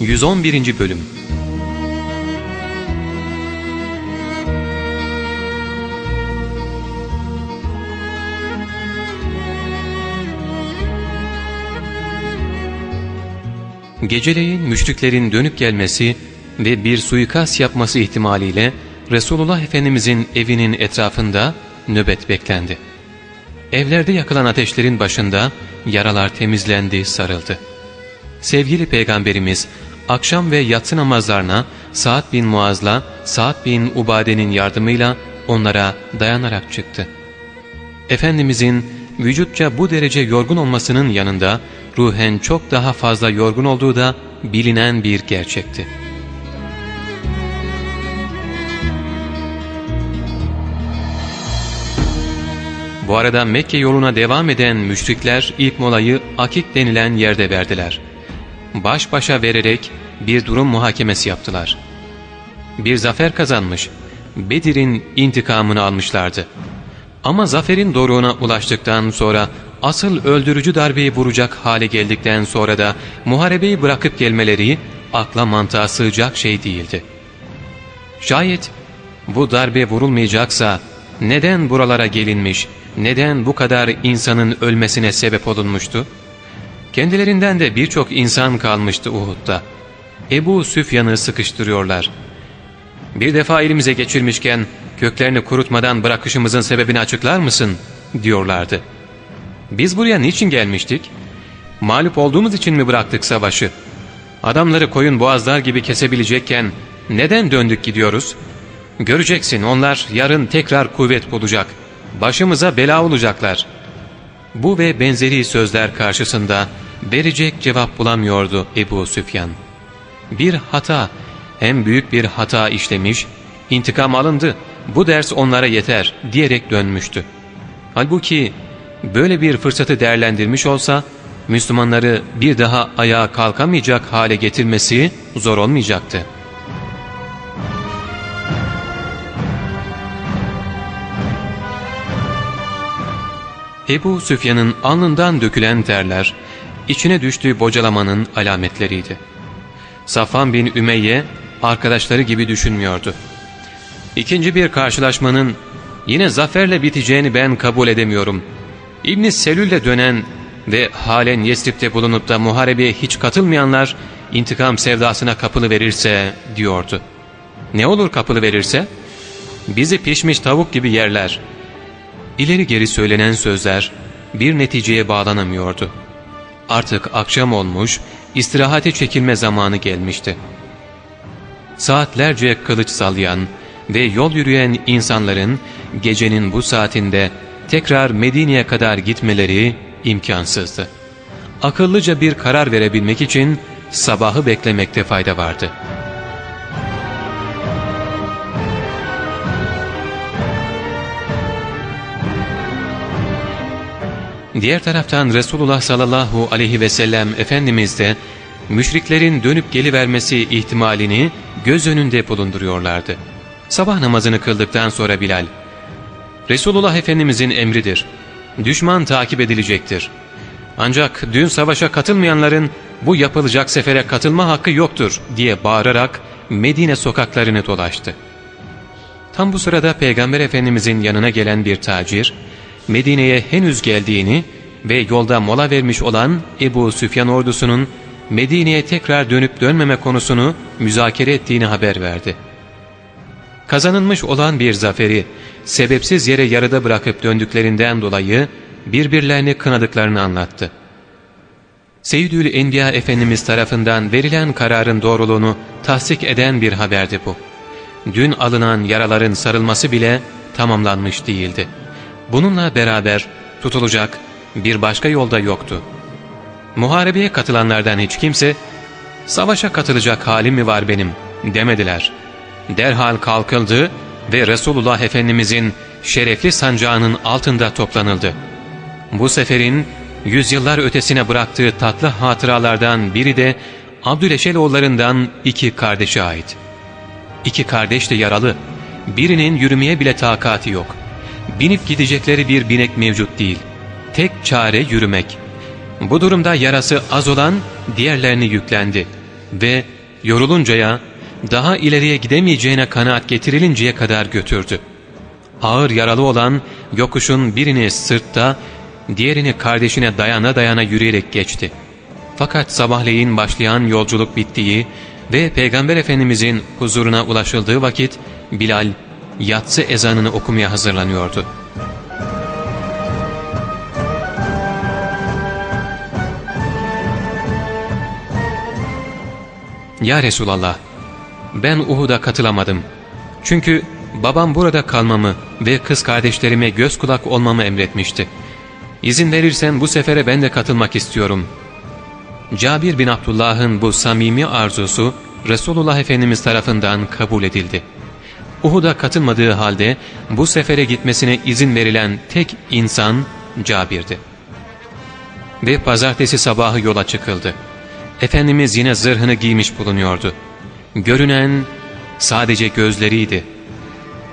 111. Bölüm Geceleyin müşriklerin dönüp gelmesi ve bir suikast yapması ihtimaliyle Resulullah Efendimizin evinin etrafında nöbet beklendi. Evlerde yakılan ateşlerin başında yaralar temizlendi, sarıldı. Sevgili Peygamberimiz akşam ve yatsı namazlarına Sa'd bin Muaz'la Sa'd bin Ubade'nin yardımıyla onlara dayanarak çıktı. Efendimizin vücutça bu derece yorgun olmasının yanında ruhen çok daha fazla yorgun olduğu da bilinen bir gerçekti. Bu arada Mekke yoluna devam eden müşrikler ilk molayı Akik denilen yerde verdiler. Baş başa vererek bir durum muhakemesi yaptılar. Bir zafer kazanmış, Bedir'in intikamını almışlardı. Ama zaferin doruğuna ulaştıktan sonra asıl öldürücü darbeyi vuracak hale geldikten sonra da muharebeyi bırakıp gelmeleri akla mantığa sığacak şey değildi. Şayet bu darbe vurulmayacaksa neden buralara gelinmiş, neden bu kadar insanın ölmesine sebep olunmuştu? Kendilerinden de birçok insan kalmıştı Uhud'da. Ebu Süfyan'ı sıkıştırıyorlar. Bir defa elimize geçirmişken köklerini kurutmadan bırakışımızın sebebini açıklar mısın? diyorlardı. Biz buraya niçin gelmiştik? Mağlup olduğumuz için mi bıraktık savaşı? Adamları koyun boğazlar gibi kesebilecekken neden döndük gidiyoruz? Göreceksin onlar yarın tekrar kuvvet bulacak. Başımıza bela olacaklar. Bu ve benzeri sözler karşısında verecek cevap bulamıyordu Ebu Süfyan. Bir hata, hem büyük bir hata işlemiş, intikam alındı, bu ders onlara yeter diyerek dönmüştü. Halbuki böyle bir fırsatı değerlendirmiş olsa, Müslümanları bir daha ayağa kalkamayacak hale getirmesi zor olmayacaktı. Ebu Süfyan'ın alnından dökülen terler, içine düştüğü bocalamanın alametleriydi. Safan bin Ümeyye, arkadaşları gibi düşünmüyordu. İkinci bir karşılaşmanın yine zaferle biteceğini ben kabul edemiyorum. İbn-i Selül'le dönen ve halen Yesrib'de bulunup da muharebeye hiç katılmayanlar intikam sevdasına kapılı verirse diyordu. Ne olur kapılı verirse? Bizi pişmiş tavuk gibi yerler. İleri geri söylenen sözler bir neticeye bağlanamıyordu. Artık akşam olmuş, istirahate çekilme zamanı gelmişti. Saatlerce kılıç sallayan ve yol yürüyen insanların gecenin bu saatinde tekrar Medine'ye kadar gitmeleri imkansızdı. Akıllıca bir karar verebilmek için sabahı beklemekte fayda vardı.'' Diğer taraftan Resulullah sallallahu aleyhi ve sellem Efendimiz de müşriklerin dönüp gelivermesi ihtimalini göz önünde bulunduruyorlardı. Sabah namazını kıldıktan sonra Bilal, Resulullah Efendimizin emridir. Düşman takip edilecektir. Ancak dün savaşa katılmayanların bu yapılacak sefere katılma hakkı yoktur diye bağırarak Medine sokaklarını dolaştı. Tam bu sırada Peygamber Efendimizin yanına gelen bir tacir, Medine'ye henüz geldiğini ve yolda mola vermiş olan Ebu Süfyan ordusunun Medine'ye tekrar dönüp dönmeme konusunu müzakere ettiğini haber verdi. Kazanılmış olan bir zaferi sebepsiz yere yarıda bırakıp döndüklerinden dolayı birbirlerini kınadıklarını anlattı. Seyyidül Enbiya Efendimiz tarafından verilen kararın doğruluğunu tahsik eden bir haberdi bu. Dün alınan yaraların sarılması bile tamamlanmış değildi. Bununla beraber tutulacak bir başka yolda yoktu. Muharebeye katılanlardan hiç kimse, ''Savaşa katılacak halim mi var benim?'' demediler. Derhal kalkıldı ve Resulullah Efendimizin şerefli sancağının altında toplanıldı. Bu seferin yüzyıllar ötesine bıraktığı tatlı hatıralardan biri de Abdüleşeloğullarından iki kardeşe ait. İki kardeş de yaralı, birinin yürümeye bile takati yok. Binip gidecekleri bir binek mevcut değil. Tek çare yürümek. Bu durumda yarası az olan diğerlerini yüklendi. ve yoruluncaya daha ileriye gidemeyeceğine kanaat getirilinceye kadar götürdü. Ağır yaralı olan yokuşun birini sırtta, diğerini kardeşine dayana dayana yürüyerek geçti. Fakat sabahleyin başlayan yolculuk bittiği ve Peygamber Efendimizin huzuruna ulaşıldığı vakit Bilal yatsı ezanını okumaya hazırlanıyordu. Ya Resulallah, ben Uhud'a katılamadım. Çünkü babam burada kalmamı ve kız kardeşlerime göz kulak olmamı emretmişti. İzin verirsen bu sefere ben de katılmak istiyorum. Cabir bin Abdullah'ın bu samimi arzusu Resulullah Efendimiz tarafından kabul edildi. Uhud'a katılmadığı halde bu sefere gitmesine izin verilen tek insan Cabir'di. Ve pazartesi sabahı yola çıkıldı. Efendimiz yine zırhını giymiş bulunuyordu. Görünen sadece gözleriydi.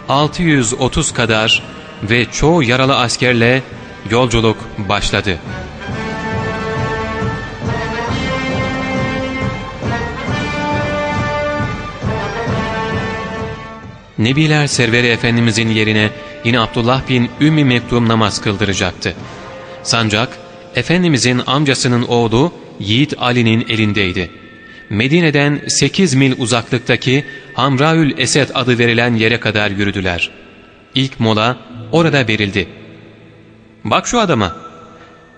630 kadar ve çoğu yaralı askerle yolculuk başladı. Nebiler Serveri Efendimizin yerine yine Abdullah bin Ümmi Mektum namaz kıldıracaktı. Sancak, Efendimizin amcasının oğlu Yiğit Ali'nin elindeydi. Medine'den 8 mil uzaklıktaki Hamraül Esed adı verilen yere kadar yürüdüler. İlk mola orada verildi. ''Bak şu adama!''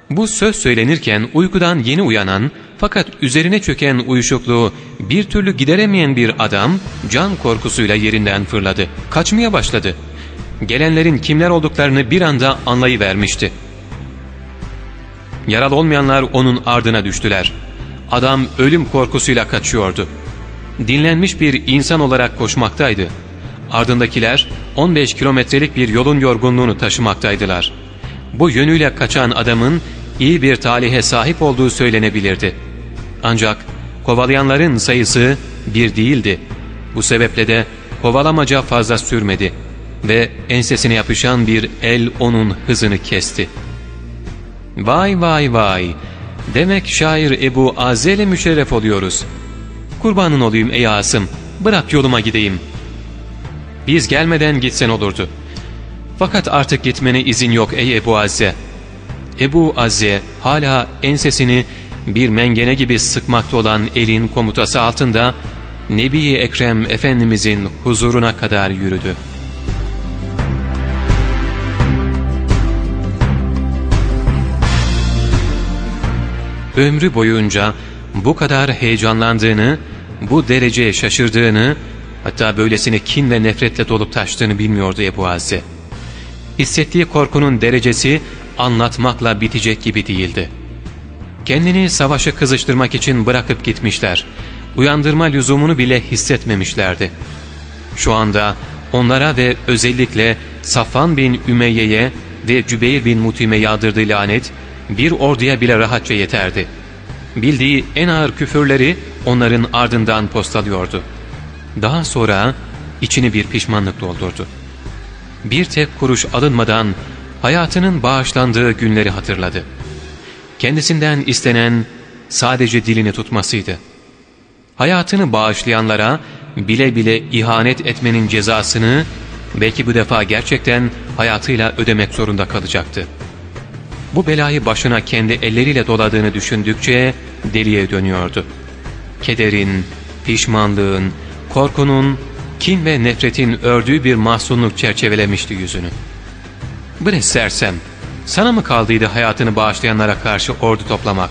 Bu söz söylenirken uykudan yeni uyanan fakat üzerine çöken uyuşukluğu bir türlü gideremeyen bir adam can korkusuyla yerinden fırladı. Kaçmaya başladı. Gelenlerin kimler olduklarını bir anda anlayıvermişti. Yaralı olmayanlar onun ardına düştüler. Adam ölüm korkusuyla kaçıyordu. Dinlenmiş bir insan olarak koşmaktaydı. Ardındakiler 15 kilometrelik bir yolun yorgunluğunu taşımaktaydılar. Bu yönüyle kaçan adamın iyi bir talihe sahip olduğu söylenebilirdi. Ancak kovalayanların sayısı bir değildi. Bu sebeple de kovalamaca fazla sürmedi ve ensesine yapışan bir el onun hızını kesti. Vay vay vay! Demek şair Ebu Azel'e müşerref oluyoruz. Kurbanın olayım ey Asım, bırak yoluma gideyim. Biz gelmeden gitsen olurdu. Fakat artık gitmene izin yok ey Ebu Azze. Ebu Azze hala ensesini bir mengene gibi sıkmakta olan elin komutası altında Nebi Ekrem Efendimizin huzuruna kadar yürüdü. Ömrü boyunca bu kadar heyecanlandığını, bu dereceye şaşırdığını, hatta böylesine kin ve nefretle dolup taştığını bilmiyordu Ebu Azze. Hissettiği korkunun derecesi anlatmakla bitecek gibi değildi. Kendini savaşa kızıştırmak için bırakıp gitmişler. Uyandırma lüzumunu bile hissetmemişlerdi. Şu anda onlara ve özellikle Safan bin Ümeyye'ye ve Cübeyr bin Mutim'e yağdırdığı lanet bir orduya bile rahatça yeterdi. Bildiği en ağır küfürleri onların ardından postalıyordu. Daha sonra içini bir pişmanlık doldurdu. Bir tek kuruş alınmadan hayatının bağışlandığı günleri hatırladı. Kendisinden istenen sadece dilini tutmasıydı. Hayatını bağışlayanlara bile bile ihanet etmenin cezasını belki bu defa gerçekten hayatıyla ödemek zorunda kalacaktı. Bu belayı başına kendi elleriyle doladığını düşündükçe deliye dönüyordu. Kederin, pişmanlığın, korkunun, kin ve nefretin ördüğü bir mahzunluk çerçevelemişti yüzünü. Bre sersem, sana mı kaldıydı hayatını bağışlayanlara karşı ordu toplamak?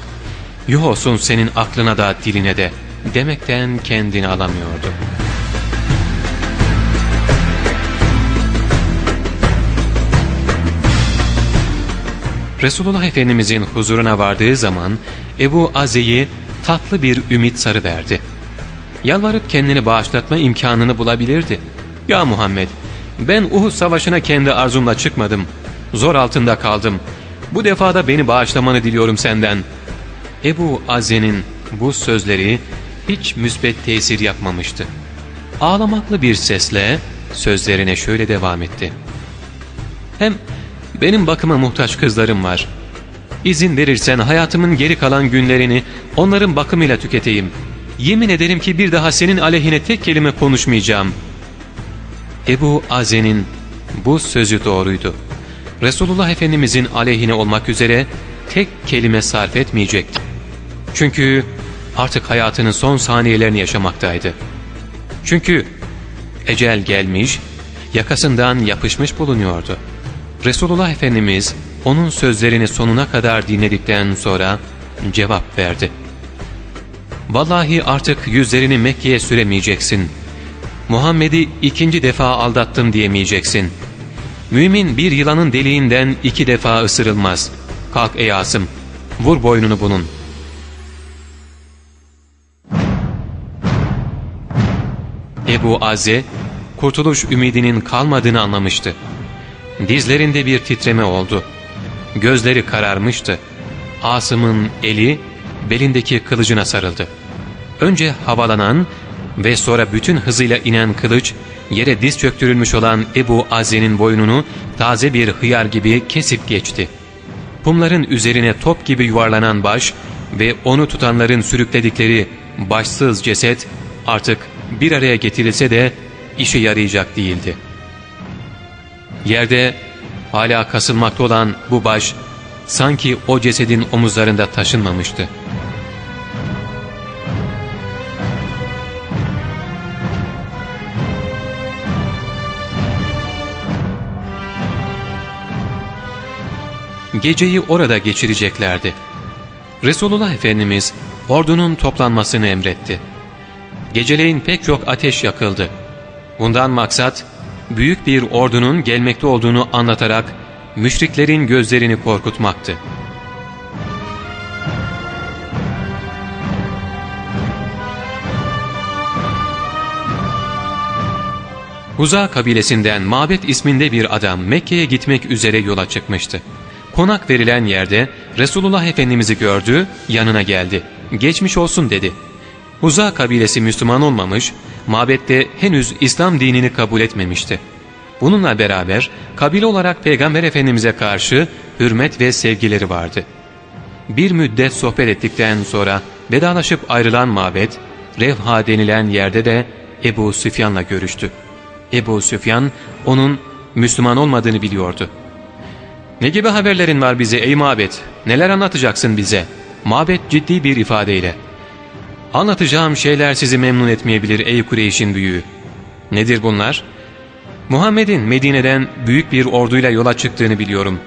Yuh olsun senin aklına da diline de demekten kendini alamıyordu. Resulullah Efendimizin huzuruna vardığı zaman Ebu Aze'yi tatlı bir ümit sarı verdi. Yalvarıp kendini bağışlatma imkanını bulabilirdi. Ya Muhammed ben Uhud savaşına kendi arzumla çıkmadım. Zor altında kaldım. Bu defada beni bağışlamanı diliyorum senden. Ebu Aze'nin bu sözleri hiç müsbet tesir yapmamıştı. Ağlamaklı bir sesle sözlerine şöyle devam etti. Hem benim bakıma muhtaç kızlarım var. İzin verirsen hayatımın geri kalan günlerini onların bakımıyla tüketeyim. yemin ederim ki bir daha senin aleyhine tek kelime konuşmayacağım. Ebu Aze'nin bu sözü doğruydu. Resulullah Efendimizin aleyhine olmak üzere tek kelime sarf etmeyecekti. Çünkü artık hayatının son saniyelerini yaşamaktaydı. Çünkü ecel gelmiş, yakasından yapışmış bulunuyordu. Resulullah Efendimiz onun sözlerini sonuna kadar dinledikten sonra cevap verdi. Vallahi artık yüzlerini Mekke'ye süremeyeceksin. Muhammed'i ikinci defa aldattım diyemeyeceksin. Mümin bir yılanın deliğinden iki defa ısırılmaz. Kalk ey Asım, vur boynunu bunun. Ebu Azze, kurtuluş ümidinin kalmadığını anlamıştı. Dizlerinde bir titreme oldu. Gözleri kararmıştı. Asım'ın eli belindeki kılıcına sarıldı. Önce havalanan ve sonra bütün hızıyla inen kılıç yere diz çöktürülmüş olan Ebu Azze'nin boynunu taze bir hıyar gibi kesip geçti. Pumların üzerine top gibi yuvarlanan baş ve onu tutanların sürükledikleri başsız ceset artık bir araya getirilse de işe yarayacak değildi. Yerde hala kasılmakta olan bu baş sanki o cesedin omuzlarında taşınmamıştı. Geceyi orada geçireceklerdi. Resulullah Efendimiz ordunun toplanmasını emretti. Geceleyin pek çok ateş yakıldı. Bundan maksat büyük bir ordunun gelmekte olduğunu anlatarak müşriklerin gözlerini korkutmaktı. Huza kabilesinden Mabet isminde bir adam Mekke'ye gitmek üzere yola çıkmıştı. Konak verilen yerde Resulullah Efendimiz'i gördü, yanına geldi. Geçmiş olsun dedi. Huza kabilesi Müslüman olmamış, mabette henüz İslam dinini kabul etmemişti. Bununla beraber kabile olarak Peygamber Efendimiz'e karşı hürmet ve sevgileri vardı. Bir müddet sohbet ettikten sonra vedalaşıp ayrılan mabet, Revha denilen yerde de Ebu Süfyan'la görüştü. Ebu Süfyan onun Müslüman olmadığını biliyordu. ''Ne gibi haberlerin var bize ey mabet? Neler anlatacaksın bize?'' Mabet ciddi bir ifadeyle. ''Anlatacağım şeyler sizi memnun etmeyebilir ey Kureyş'in büyüğü. Nedir bunlar?'' Muhammed'in Medine'den büyük bir orduyla yola çıktığını biliyorum.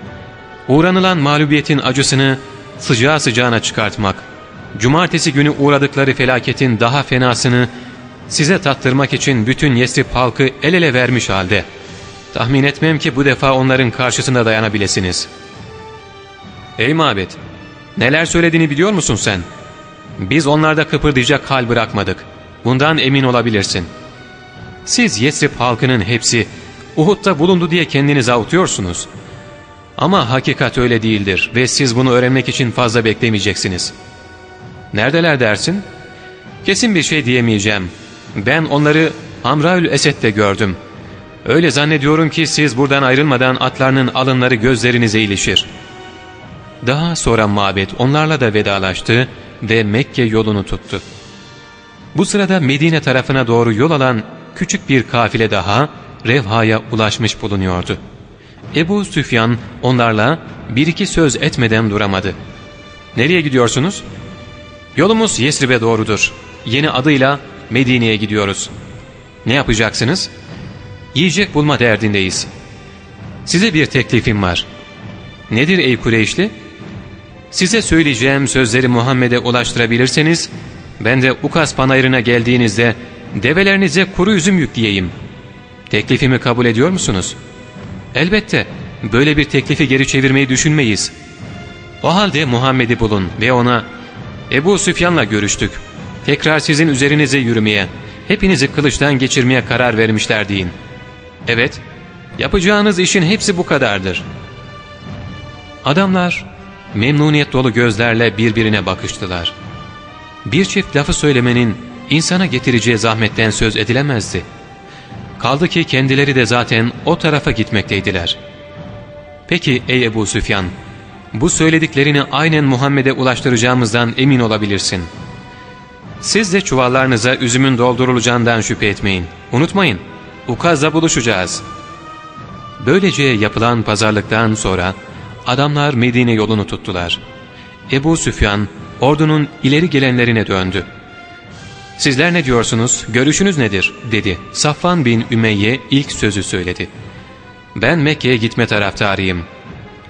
Uğranılan mağlubiyetin acısını sıcağı sıcağına çıkartmak, cumartesi günü uğradıkları felaketin daha fenasını size tattırmak için bütün Yesrib halkı el ele vermiş halde. Tahmin etmem ki bu defa onların karşısında dayanabilirsiniz. Ey mabet, neler söylediğini biliyor musun sen? Biz onlarda kıpırdayacak hal bırakmadık. Bundan emin olabilirsin.'' Siz Yesrib halkının hepsi Uhud'da bulundu diye kendinizi avutuyorsunuz. Ama hakikat öyle değildir ve siz bunu öğrenmek için fazla beklemeyeceksiniz. Neredeler dersin? Kesin bir şey diyemeyeceğim. Ben onları Hamraül Esed'de gördüm. Öyle zannediyorum ki siz buradan ayrılmadan atlarının alınları gözlerinize ilişir. Daha sonra mabet onlarla da vedalaştı ve Mekke yolunu tuttu. Bu sırada Medine tarafına doğru yol alan küçük bir kafile daha Revha'ya ulaşmış bulunuyordu. Ebu Süfyan onlarla bir iki söz etmeden duramadı. ''Nereye gidiyorsunuz?'' ''Yolumuz Yesrib'e doğrudur. Yeni adıyla Medine'ye gidiyoruz.'' ''Ne yapacaksınız?'' ''Yiyecek bulma derdindeyiz.'' ''Size bir teklifim var.'' ''Nedir ey Kureyşli?'' ''Size söyleyeceğim sözleri Muhammed'e ulaştırabilirseniz, ben de Ukas panayırına geldiğinizde develerinize kuru üzüm yükleyeyim. Teklifimi kabul ediyor musunuz? Elbette böyle bir teklifi geri çevirmeyi düşünmeyiz. O halde Muhammed'i bulun ve ona Ebu Süfyan'la görüştük. Tekrar sizin üzerinize yürümeye, hepinizi kılıçtan geçirmeye karar vermişler deyin. Evet, yapacağınız işin hepsi bu kadardır. Adamlar memnuniyet dolu gözlerle birbirine bakıştılar. Bir çift lafı söylemenin insana getireceği zahmetten söz edilemezdi. Kaldı ki kendileri de zaten o tarafa gitmekteydiler. Peki ey Ebu Süfyan, bu söylediklerini aynen Muhammed'e ulaştıracağımızdan emin olabilirsin. Siz de çuvallarınıza üzümün doldurulacağından şüphe etmeyin. Unutmayın, Ukaz'da buluşacağız. Böylece yapılan pazarlıktan sonra adamlar Medine yolunu tuttular. Ebu Süfyan ordunun ileri gelenlerine döndü. ''Sizler ne diyorsunuz, görüşünüz nedir?'' dedi. Safvan bin Ümeyye ilk sözü söyledi. ''Ben Mekke'ye gitme taraftarıyım.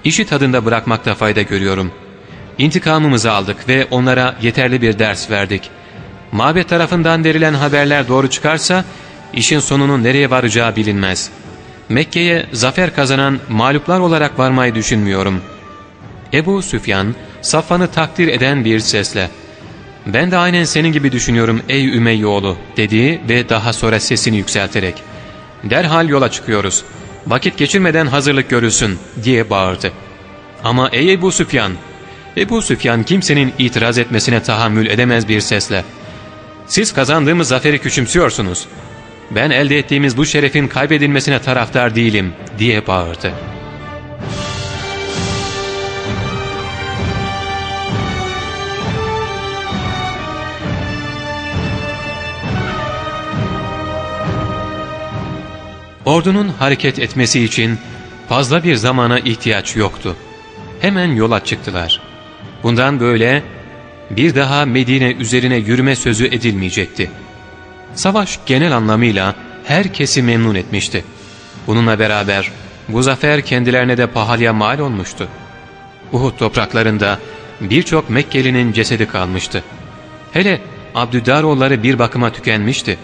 İşi tadında bırakmakta fayda görüyorum. İntikamımızı aldık ve onlara yeterli bir ders verdik. Mabet tarafından verilen haberler doğru çıkarsa işin sonunun nereye varacağı bilinmez. Mekke'ye zafer kazanan mağluplar olarak varmayı düşünmüyorum.'' Ebu Süfyan, Safvan'ı takdir eden bir sesle ''Ben de aynen senin gibi düşünüyorum ey Ümeyye oğlu'' dedi ve daha sonra sesini yükselterek ''Derhal yola çıkıyoruz. Vakit geçirmeden hazırlık görülsün.'' diye bağırdı. Ama ey Ebu Süfyan! Ebu Süfyan kimsenin itiraz etmesine tahammül edemez bir sesle ''Siz kazandığımız zaferi küçümsüyorsunuz. Ben elde ettiğimiz bu şerefin kaybedilmesine taraftar değilim.'' diye bağırdı. Ordunun hareket etmesi için fazla bir zamana ihtiyaç yoktu. Hemen yola çıktılar. Bundan böyle bir daha Medine üzerine yürüme sözü edilmeyecekti. Savaş genel anlamıyla herkesi memnun etmişti. Bununla beraber bu zafer kendilerine de pahalıya mal olmuştu. Uhud topraklarında birçok Mekkelinin cesedi kalmıştı. Hele Abdüdaroğulları bir bakıma tükenmişti.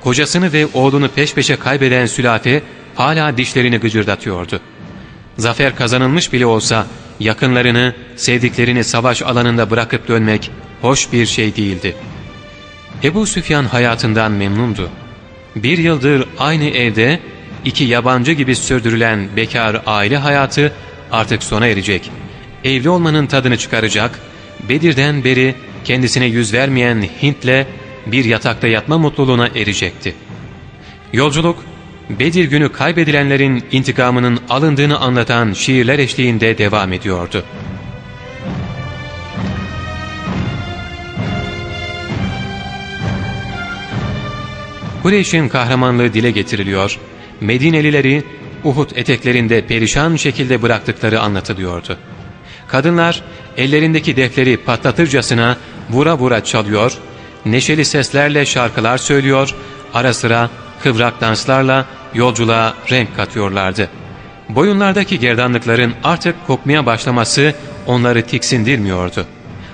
Kocasını ve oğlunu peş peşe kaybeden sülafe hala dişlerini gıcırdatıyordu. Zafer kazanılmış bile olsa yakınlarını, sevdiklerini savaş alanında bırakıp dönmek hoş bir şey değildi. Ebu Süfyan hayatından memnundu. Bir yıldır aynı evde iki yabancı gibi sürdürülen bekar aile hayatı artık sona erecek. Evli olmanın tadını çıkaracak, Bedir'den beri kendisine yüz vermeyen Hint'le bir yatakta yatma mutluluğuna erecekti. Yolculuk, Bedir günü kaybedilenlerin intikamının alındığını anlatan şiirler eşliğinde devam ediyordu. Kureyş'in kahramanlığı dile getiriliyor, Medinelileri Uhud eteklerinde perişan şekilde bıraktıkları anlatılıyordu. Kadınlar ellerindeki defleri patlatırcasına vura vura çalıyor, neşeli seslerle şarkılar söylüyor, ara sıra kıvrak danslarla yolculuğa renk katıyorlardı. Boyunlardaki gerdanlıkların artık kokmaya başlaması onları tiksindirmiyordu.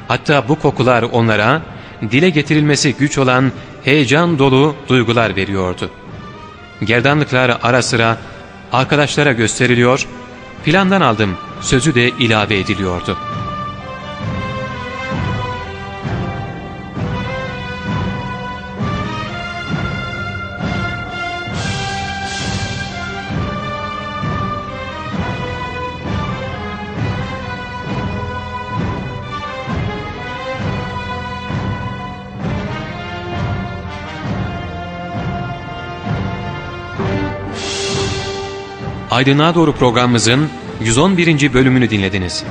Hatta bu kokular onlara dile getirilmesi güç olan heyecan dolu duygular veriyordu. Gerdanlıklar ara sıra arkadaşlara gösteriliyor, plandan aldım sözü de ilave ediliyordu.'' Aydınlığa Doğru programımızın 111. bölümünü dinlediniz.